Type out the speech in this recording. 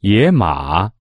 野马。